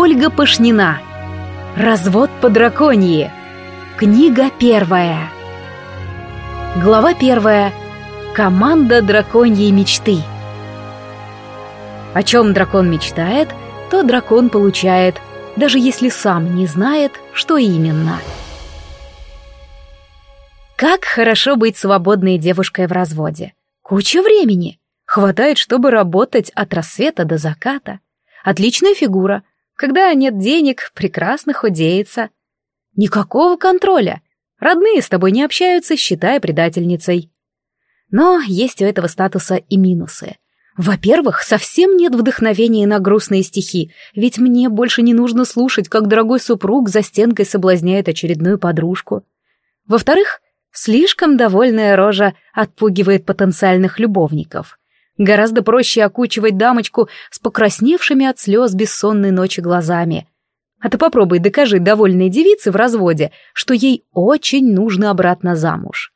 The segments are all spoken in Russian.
Ольга Пашнина. Развод по драконьи. Книга первая. Глава первая. Команда драконьей мечты. О чем дракон мечтает, то дракон получает, даже если сам не знает, что именно. Как хорошо быть свободной девушкой в разводе. Куча времени. Хватает, чтобы работать от рассвета до заката. Отличная фигура. Когда нет денег, прекрасно худеется. Никакого контроля. Родные с тобой не общаются, считая предательницей. Но есть у этого статуса и минусы. Во-первых, совсем нет вдохновения на грустные стихи, ведь мне больше не нужно слушать, как дорогой супруг за стенкой соблазняет очередную подружку. Во-вторых, слишком довольная рожа отпугивает потенциальных любовников. Гораздо проще окучивать дамочку с покрасневшими от слез бессонной ночи глазами. А ты попробуй докажи довольной девице в разводе, что ей очень нужно обратно замуж.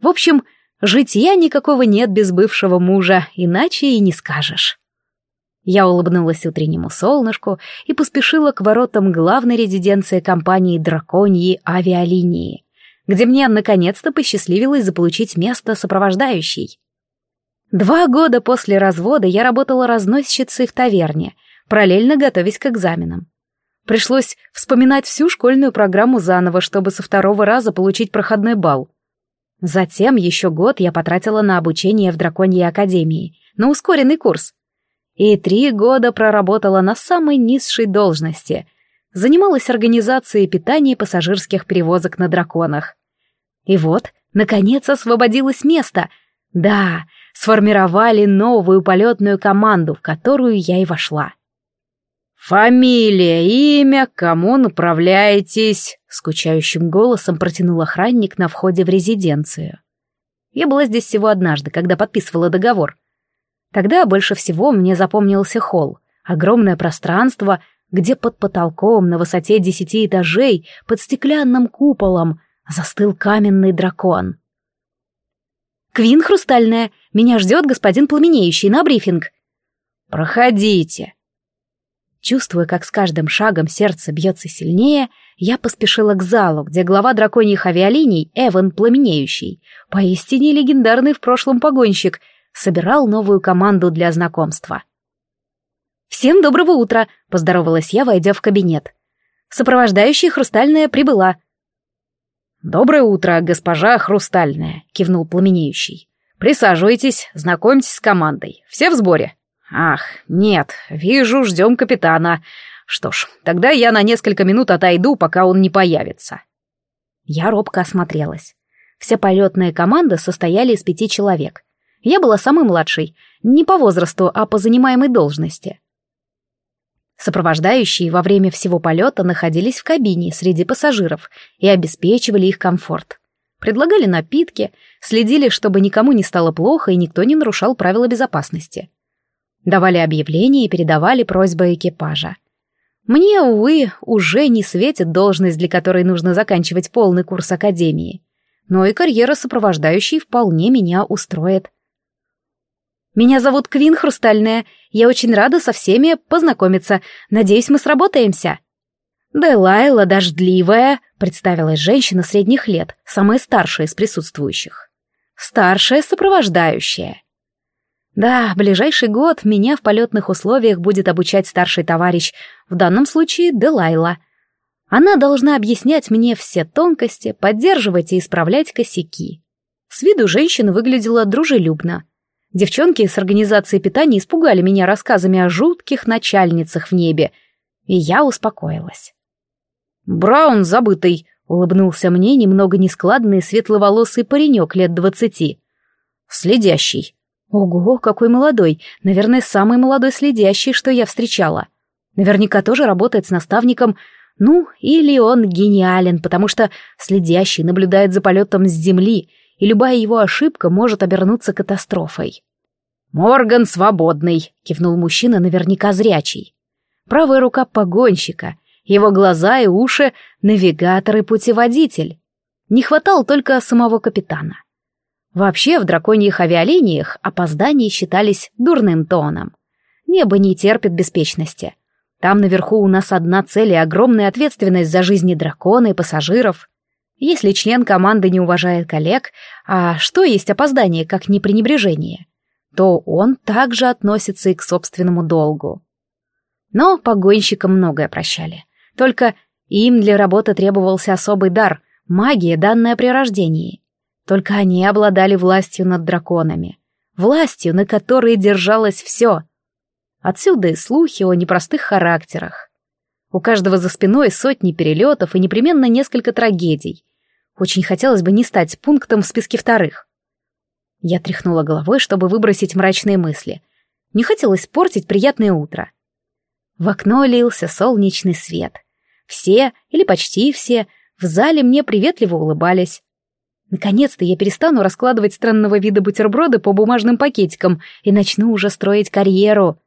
В общем, житья никакого нет без бывшего мужа, иначе и не скажешь. Я улыбнулась утреннему солнышку и поспешила к воротам главной резиденции компании «Драконьи авиалинии», где мне наконец-то посчастливилось заполучить место сопровождающей. Два года после развода я работала разносчицей в таверне, параллельно готовясь к экзаменам. Пришлось вспоминать всю школьную программу заново, чтобы со второго раза получить проходной балл. Затем еще год я потратила на обучение в Драконьей Академии, на ускоренный курс. И три года проработала на самой низшей должности. Занималась организацией питания пассажирских перевозок на драконах. И вот, наконец, освободилось место. Да, сформировали новую полетную команду, в которую я и вошла. «Фамилия, имя, кому направляетесь?» — скучающим голосом протянул охранник на входе в резиденцию. Я была здесь всего однажды, когда подписывала договор. Тогда больше всего мне запомнился холл, огромное пространство, где под потолком на высоте десяти этажей, под стеклянным куполом, застыл каменный дракон. «Квин Хрустальная, меня ждет господин Пламенеющий на брифинг». «Проходите». Чувствуя, как с каждым шагом сердце бьется сильнее, я поспешила к залу, где глава драконьих авиалиний, Эван Пламенеющий, поистине легендарный в прошлом погонщик, собирал новую команду для знакомства. «Всем доброго утра!» — поздоровалась я, войдя в кабинет. Сопровождающая Хрустальная прибыла. «Доброе утро, госпожа Хрустальная», — кивнул пламенеющий. «Присаживайтесь, знакомьтесь с командой. Все в сборе?» «Ах, нет, вижу, ждем капитана. Что ж, тогда я на несколько минут отойду, пока он не появится». Я робко осмотрелась. Вся полетная команда состояли из пяти человек. Я была самой младшей, не по возрасту, а по занимаемой должности. Сопровождающие во время всего полета находились в кабине среди пассажиров и обеспечивали их комфорт. Предлагали напитки, следили, чтобы никому не стало плохо и никто не нарушал правила безопасности. Давали объявления и передавали просьбы экипажа. Мне, увы, уже не светит должность, для которой нужно заканчивать полный курс академии. Но и карьера сопровождающей вполне меня устроит. Меня зовут Квин Хрустальная. Я очень рада со всеми познакомиться. Надеюсь, мы сработаемся». «Делайла Дождливая», — представилась женщина средних лет, самая старшая из присутствующих. «Старшая сопровождающая». Да, ближайший год меня в полетных условиях будет обучать старший товарищ, в данном случае Делайла. Она должна объяснять мне все тонкости, поддерживать и исправлять косяки. С виду женщина выглядела дружелюбно. Девчонки с организации питания испугали меня рассказами о жутких начальницах в небе, и я успокоилась. «Браун забытый», — улыбнулся мне немного нескладный светловолосый паренек лет двадцати. «Следящий». Ого, какой молодой, наверное, самый молодой следящий, что я встречала. Наверняка тоже работает с наставником, ну, или он гениален, потому что следящий наблюдает за полетом с земли — и любая его ошибка может обернуться катастрофой. «Морган свободный», — кивнул мужчина, наверняка зрячий. Правая рука погонщика, его глаза и уши — навигатор и путеводитель. Не хватало только самого капитана. Вообще в драконьих авиалиниях опоздания считались дурным тоном. Небо не терпит беспечности. Там наверху у нас одна цель и огромная ответственность за жизни дракона и пассажиров. Если член команды не уважает коллег, а что есть опоздание, как не пренебрежение, то он также относится и к собственному долгу. Но погонщикам многое прощали. Только им для работы требовался особый дар — магия, данная при рождении. Только они обладали властью над драконами. Властью, на которой держалось все. Отсюда и слухи о непростых характерах. У каждого за спиной сотни перелетов и непременно несколько трагедий. Очень хотелось бы не стать пунктом в списке вторых. Я тряхнула головой, чтобы выбросить мрачные мысли. Не хотелось портить приятное утро. В окно лился солнечный свет. Все, или почти все, в зале мне приветливо улыбались. Наконец-то я перестану раскладывать странного вида бутерброды по бумажным пакетикам и начну уже строить карьеру.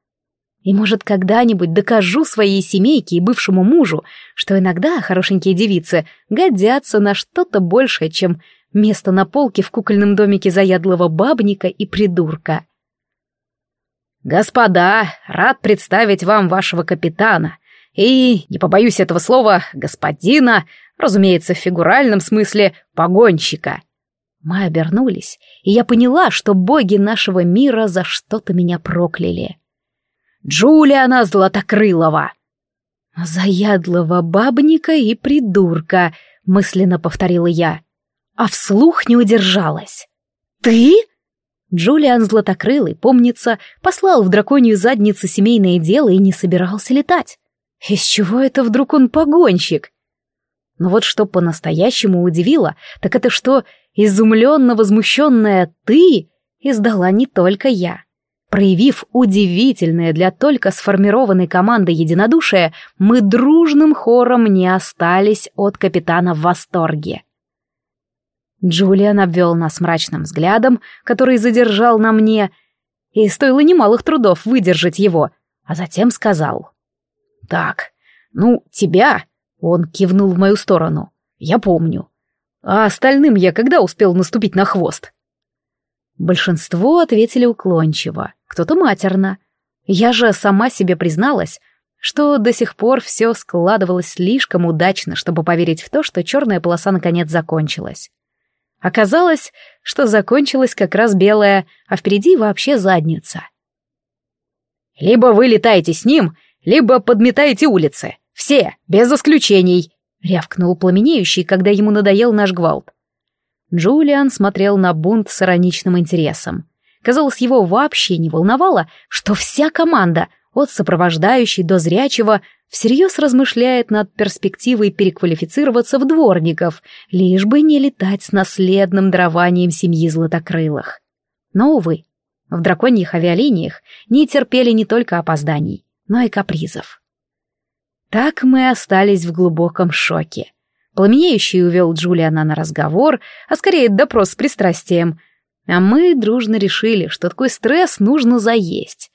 И, может, когда-нибудь докажу своей семейке и бывшему мужу, что иногда хорошенькие девицы годятся на что-то большее, чем место на полке в кукольном домике заядлого бабника и придурка. «Господа, рад представить вам вашего капитана. И, не побоюсь этого слова, господина, разумеется, в фигуральном смысле, погонщика». Мы обернулись, и я поняла, что боги нашего мира за что-то меня прокляли. Джулиана Златокрылова. Заядлого бабника и придурка, мысленно повторила я, а вслух не удержалась. Ты? Джулиан Златокрылый, помнится, послал в драконью задницу семейное дело и не собирался летать. Из чего это вдруг он погонщик? Но вот что по-настоящему удивило, так это что изумленно возмущенная «ты» издала не только я. Проявив удивительное для только сформированной команды единодушие, мы дружным хором не остались от капитана в восторге. Джулиан обвел нас мрачным взглядом, который задержал на мне, и стоило немалых трудов выдержать его, а затем сказал. «Так, ну, тебя...» — он кивнул в мою сторону. «Я помню. А остальным я когда успел наступить на хвост?» Большинство ответили уклончиво, кто-то матерно. Я же сама себе призналась, что до сих пор все складывалось слишком удачно, чтобы поверить в то, что черная полоса наконец закончилась. Оказалось, что закончилась как раз белая, а впереди вообще задница. «Либо вы летаете с ним, либо подметаете улицы. Все, без исключений!» — рявкнул пламенеющий, когда ему надоел наш гвалт. Джулиан смотрел на бунт с ироничным интересом. Казалось, его вообще не волновало, что вся команда, от сопровождающей до зрячего, всерьез размышляет над перспективой переквалифицироваться в дворников, лишь бы не летать с наследным дарованием семьи златокрылых. Но, увы, в драконьих авиалиниях не терпели не только опозданий, но и капризов. Так мы остались в глубоком шоке. Пламенеющий увел Джулиана на разговор, а скорее допрос с пристрастием. А мы дружно решили, что такой стресс нужно заесть.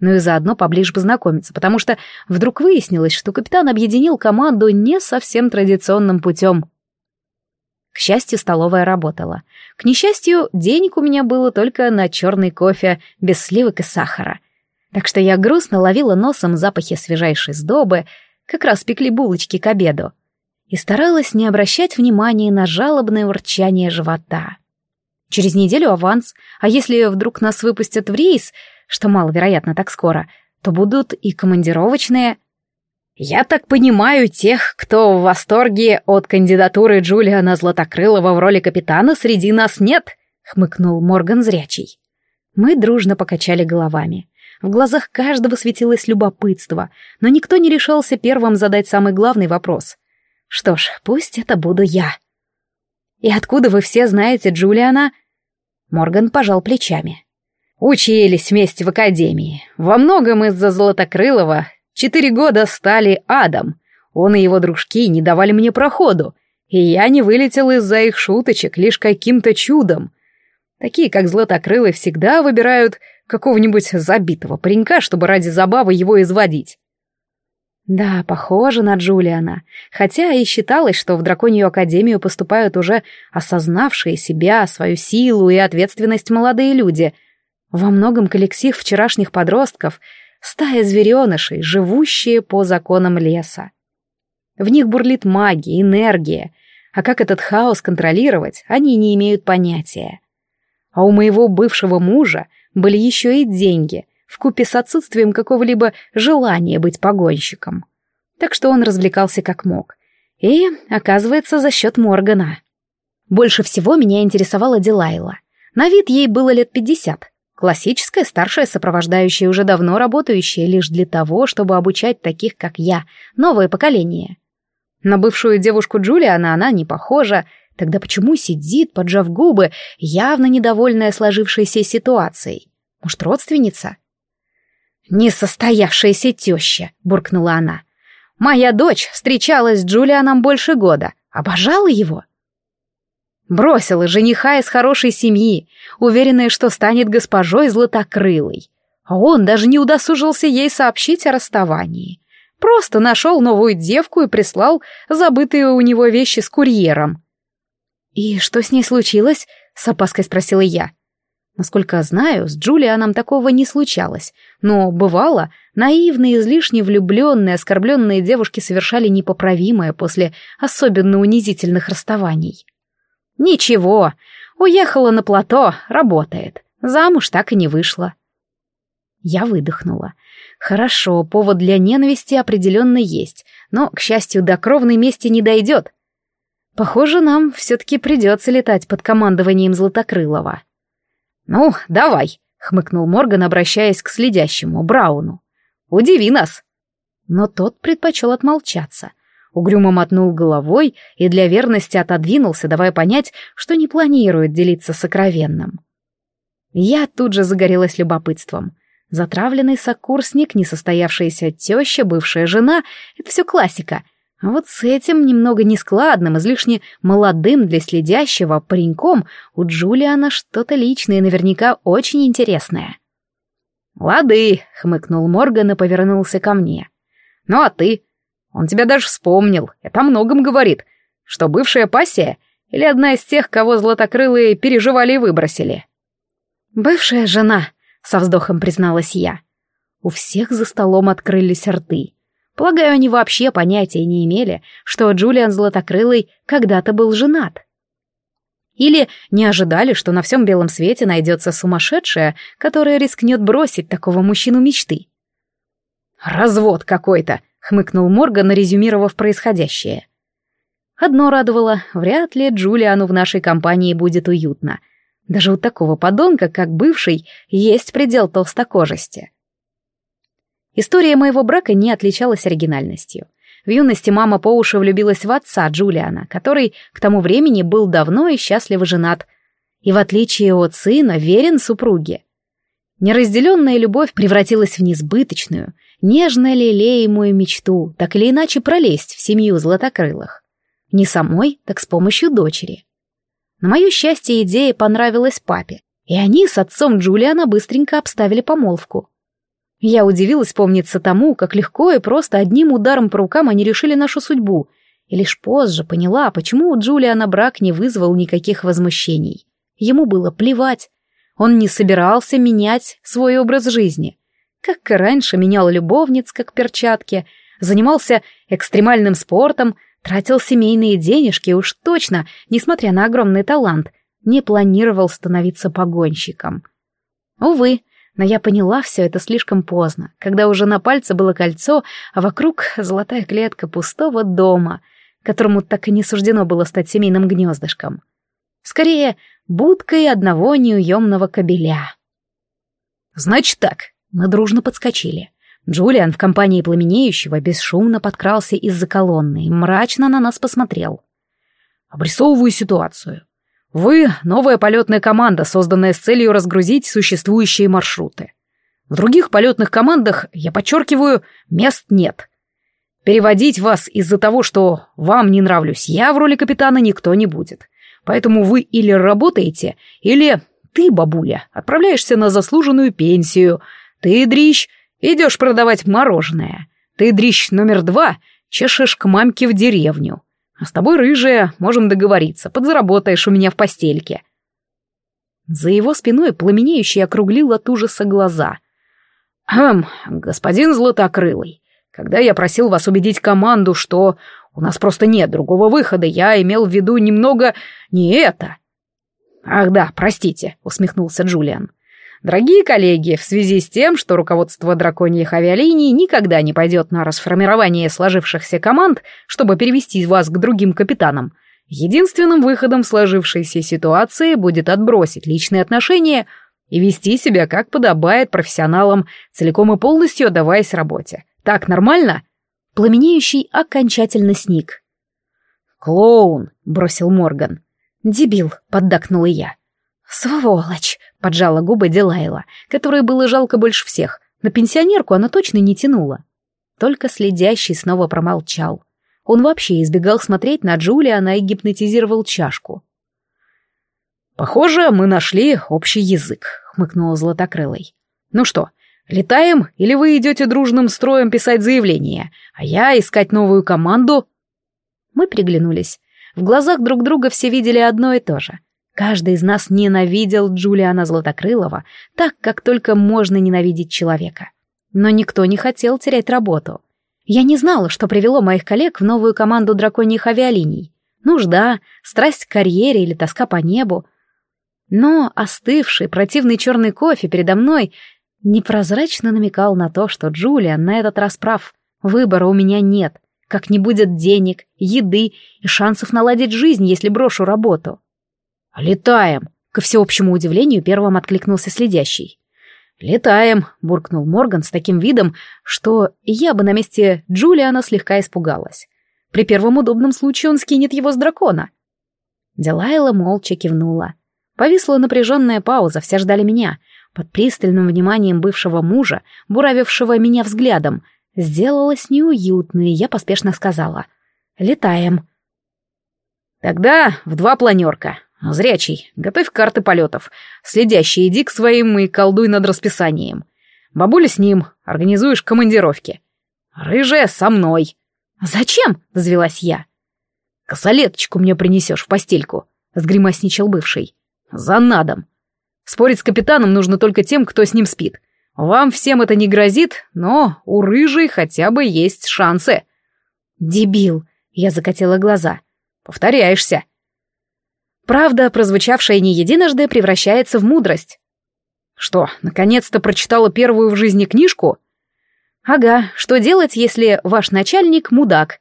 Ну и заодно поближе познакомиться, потому что вдруг выяснилось, что капитан объединил команду не совсем традиционным путем. К счастью, столовая работала. К несчастью, денег у меня было только на черный кофе, без сливок и сахара. Так что я грустно ловила носом запахи свежайшей сдобы, как раз пекли булочки к обеду и старалась не обращать внимания на жалобное урчание живота. Через неделю аванс, а если вдруг нас выпустят в рейс, что маловероятно так скоро, то будут и командировочные. «Я так понимаю, тех, кто в восторге от кандидатуры Джулиана Златокрылова в роли капитана, среди нас нет», — хмыкнул Морган зрячий. Мы дружно покачали головами. В глазах каждого светилось любопытство, но никто не решался первым задать самый главный вопрос. Что ж, пусть это буду я. И откуда вы все знаете Джулиана? Морган пожал плечами. Учились вместе в академии. Во многом из-за Золотокрылова четыре года стали адом. Он и его дружки не давали мне проходу, и я не вылетел из-за их шуточек лишь каким-то чудом. Такие, как Златокрылый, всегда выбирают какого-нибудь забитого паренька, чтобы ради забавы его изводить. Да, похоже на Джулиана, хотя и считалось, что в Драконью Академию поступают уже осознавшие себя, свою силу и ответственность молодые люди. Во многом коллектив вчерашних подростков стая зверенышей, живущие по законам леса. В них бурлит магия, энергия, а как этот хаос контролировать, они не имеют понятия. А у моего бывшего мужа были еще и деньги, вкупе с отсутствием какого-либо желания быть погонщиком. Так что он развлекался как мог. И, оказывается, за счет Моргана. Больше всего меня интересовала Дилайла. На вид ей было лет пятьдесят. Классическая старшая сопровождающая, уже давно работающая лишь для того, чтобы обучать таких, как я, новое поколение. На бывшую девушку Джулиана она не похожа, тогда почему сидит, поджав губы, явно недовольная сложившейся ситуацией? Может, родственница? «Несостоявшаяся теща», — буркнула она. «Моя дочь встречалась с Джулианом больше года. Обожала его?» Бросила жениха из хорошей семьи, уверенная, что станет госпожой златокрылой. А он даже не удосужился ей сообщить о расставании. Просто нашел новую девку и прислал забытые у него вещи с курьером. «И что с ней случилось?» — с опаской спросила я. Насколько знаю, с Джулианом такого не случалось, но бывало, наивные, излишне влюбленные, оскорбленные девушки совершали непоправимое после особенно унизительных расставаний. «Ничего, уехала на плато, работает. Замуж так и не вышла». Я выдохнула. Хорошо, повод для ненависти определенно есть, но, к счастью, до кровной мести не дойдет. Похоже, нам все-таки придется летать под командованием Златокрылова. «Ну, давай», — хмыкнул Морган, обращаясь к следящему, Брауну. «Удиви нас». Но тот предпочел отмолчаться. Угрюмо мотнул головой и для верности отодвинулся, давая понять, что не планирует делиться сокровенным. Я тут же загорелась любопытством. Затравленный сокурсник, несостоявшаяся теща, бывшая жена — это все классика. А вот с этим немного нескладным, излишне молодым для следящего пареньком у Джулиана что-то личное, наверняка очень интересное. «Лады», — хмыкнул Морган и повернулся ко мне. «Ну а ты? Он тебя даже вспомнил. Это о многом говорит. Что бывшая пассия или одна из тех, кого златокрылые переживали и выбросили?» «Бывшая жена», со вздохом призналась я. У всех за столом открылись рты. Полагаю, они вообще понятия не имели, что Джулиан Златокрылый когда-то был женат. Или не ожидали, что на всем белом свете найдется сумасшедшая, которая рискнет бросить такого мужчину мечты. «Развод какой-то», — хмыкнул Морган, резюмировав происходящее. Одно радовало, вряд ли Джулиану в нашей компании будет уютно — даже у такого подонка, как бывший, есть предел толстокожести. История моего брака не отличалась оригинальностью. В юности мама по уши влюбилась в отца Джулиана, который к тому времени был давно и счастливо женат, и в отличие от сына верен супруге. Неразделенная любовь превратилась в несбыточную, нежно лелеемую мечту, так или иначе пролезть в семью златокрылых. Не самой, так с помощью дочери. На мое счастье, идея понравилась папе, и они с отцом Джулиана быстренько обставили помолвку. Я удивилась, помниться тому, как легко и просто одним ударом по рукам они решили нашу судьбу, и лишь позже поняла, почему у Джулиана брак не вызвал никаких возмущений. Ему было плевать. Он не собирался менять свой образ жизни. Как и раньше менял любовниц, как перчатки, занимался экстремальным спортом, Тратил семейные денежки уж точно, несмотря на огромный талант, не планировал становиться погонщиком. Увы, но я поняла все это слишком поздно, когда уже на пальце было кольцо, а вокруг золотая клетка пустого дома, которому так и не суждено было стать семейным гнездышком. Скорее, будкой одного неуемного кобеля. «Значит так», мы дружно подскочили. Джулиан в компании пламенеющего бесшумно подкрался из-за колонны и мрачно на нас посмотрел. «Обрисовываю ситуацию. Вы — новая полетная команда, созданная с целью разгрузить существующие маршруты. В других полетных командах, я подчеркиваю, мест нет. Переводить вас из-за того, что вам не нравлюсь я в роли капитана, никто не будет. Поэтому вы или работаете, или ты, бабуля, отправляешься на заслуженную пенсию. Ты, дрищ, Идешь продавать мороженое. Ты, дрищ номер два, чешешь к мамке в деревню. А с тобой, рыжая, можем договориться, подзаработаешь у меня в постельке». За его спиной пламенеющий округлил от ужаса глаза. «Хм, господин Златокрылый, когда я просил вас убедить команду, что у нас просто нет другого выхода, я имел в виду немного не это». «Ах да, простите», — усмехнулся Джулиан. Дорогие коллеги, в связи с тем, что руководство драконьих авиалиний никогда не пойдет на расформирование сложившихся команд, чтобы перевести вас к другим капитанам, единственным выходом сложившейся ситуации будет отбросить личные отношения и вести себя как подобает профессионалам, целиком и полностью отдаваясь работе. Так нормально? Пламенеющий окончательно сник. «Клоун!» — бросил Морган. «Дебил!» — поддакнула я. «Сволочь!» — поджала губы Дилайла, которой было жалко больше всех. На пенсионерку она точно не тянула. Только следящий снова промолчал. Он вообще избегал смотреть на Джулиана и гипнотизировал чашку. «Похоже, мы нашли общий язык», — хмыкнула Златокрылой. «Ну что, летаем, или вы идете дружным строем писать заявление, а я искать новую команду?» Мы приглянулись. В глазах друг друга все видели одно и то же. Каждый из нас ненавидел Джулиана Златокрылова так, как только можно ненавидеть человека. Но никто не хотел терять работу. Я не знала, что привело моих коллег в новую команду драконьих авиалиний. Нужда, страсть к карьере или тоска по небу. Но остывший, противный черный кофе передо мной непрозрачно намекал на то, что Джулиан на этот раз прав. Выбора у меня нет. Как не будет денег, еды и шансов наладить жизнь, если брошу работу. «Летаем!» — ко всеобщему удивлению первым откликнулся следящий. «Летаем!» — буркнул Морган с таким видом, что я бы на месте Джулиана слегка испугалась. При первом удобном случае он скинет его с дракона. Делайла молча кивнула. Повисла напряженная пауза, все ждали меня. Под пристальным вниманием бывшего мужа, буравившего меня взглядом, сделалось неуютно, и я поспешно сказала. «Летаем». «Тогда в два планерка», «Зрячий, готовь карты полетов. Следящий, иди к своим и колдуй над расписанием. Бабуля с ним, организуешь командировки. Рыжая со мной». «Зачем?» — взвелась я. «Косолеточку мне принесешь в постельку», — сгримасничал бывший. «За надом. Спорить с капитаном нужно только тем, кто с ним спит. Вам всем это не грозит, но у рыжей хотя бы есть шансы». «Дебил!» — я закатила глаза. «Повторяешься», Правда, прозвучавшая не единожды, превращается в мудрость. Что, наконец-то прочитала первую в жизни книжку? Ага, что делать, если ваш начальник мудак?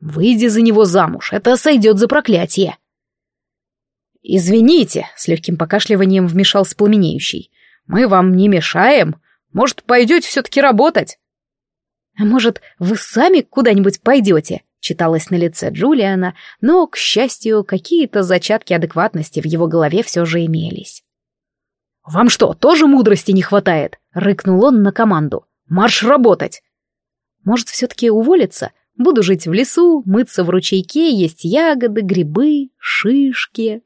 Выйди за него замуж, это сойдет за проклятие. «Извините», — с легким покашливанием вмешался пламенеющий. «Мы вам не мешаем. Может, пойдете все-таки работать?» «А может, вы сами куда-нибудь пойдете?» читалось на лице Джулиана, но, к счастью, какие-то зачатки адекватности в его голове все же имелись. «Вам что, тоже мудрости не хватает?» — рыкнул он на команду. «Марш работать!» «Может, все-таки уволиться? Буду жить в лесу, мыться в ручейке, есть ягоды, грибы, шишки».